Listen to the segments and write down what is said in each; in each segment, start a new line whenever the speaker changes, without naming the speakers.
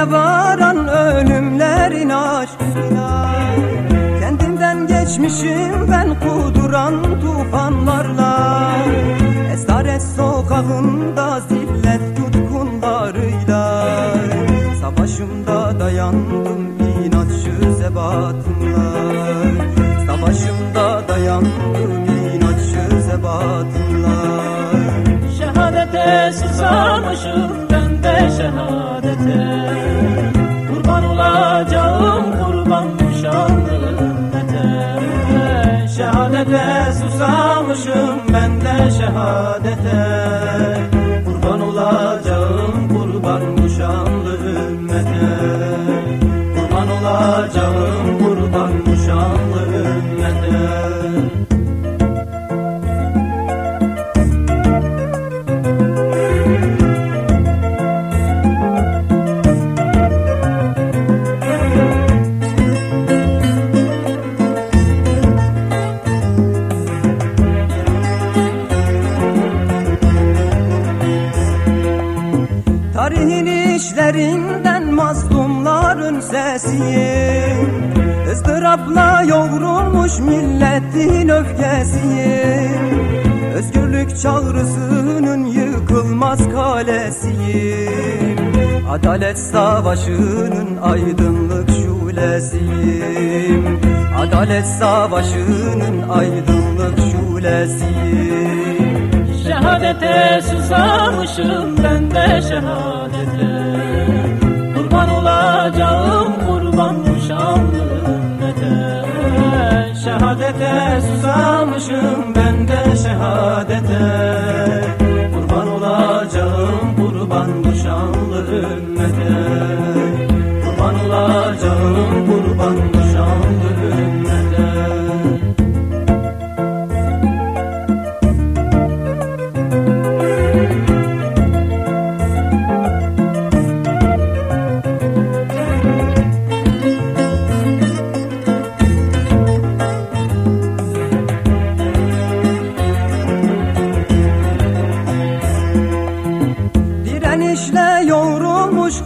Dibine varan ölümlerin aşkına Kendimden geçmişim ben kuduran tufanlarla. Esaret sokağında zillet tutkunlarıyla. Savaşımda dayandım inatçı zebatımla. Savaşımda dayandım inatçı zebatımla.
Susamışım ben de şehadete. Kurban olacağım kurban bu şanlı ümmete. Kurban olacağım kurban bu şanlı ümmete
Tarihin işlerinden mazlumların sesiyim ıstırapla yoğrulmuş milletin öfkesiyim Özgürlük çağrısının yıkılmaz kalesiyim Adalet savaşının aydınlık şulesiyim Adalet savaşının aydınlık şulesiyim
Şehadete susamışım ben de şehadete. Kurban olacağım kurban bu şanlı ümmete Şehadete susamışım ben de şehadete. Kurban olacağım kurban bu şanlı ümmete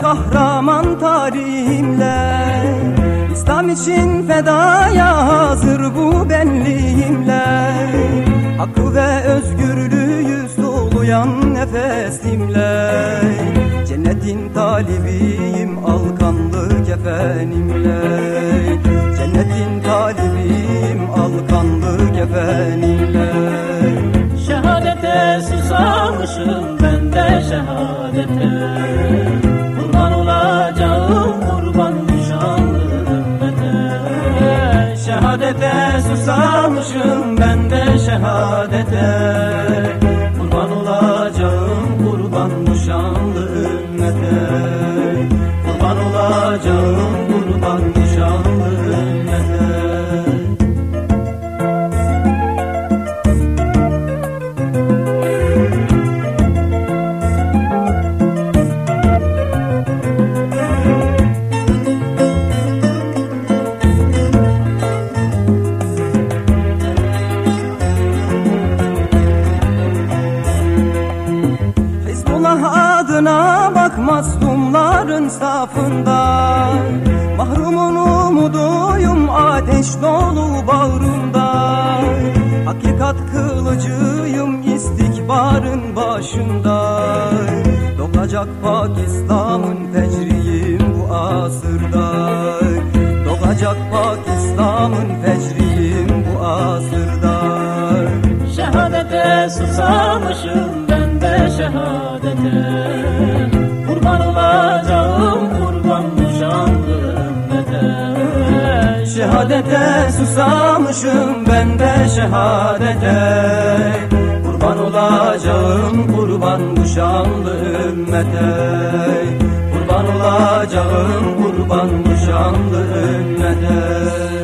kahraman tarihimle. İslam için fedaya hazır bu benliğimle. Hakkı ve özgürlüğü soluyan nefesimle. Cennetin talibiyim alkanlı kefenimle. Cennetin talibiyim alkanlı kefenimle.
Şehadete susamışım ben de şehadete Şehadete susamışım ben de şehadete
Hizbullah adına bak mazlumların safında Mahrumun umuduyum ateş dolu bağrımda Hakikat kılıcıyım istikbarın başında Doğacak Pakistan'ın fecriyim bu asırda Doğacak Pakistan'ın fecriyim bu asırda
Şehadete susamışım şehadete Kurban olacağım kurban bu şanlı ümmete
Şehadete susamışım ben de şehadete. Kurban olacağım kurban bu şanlı ümmete Kurban olacağım kurban bu şanlı ümmete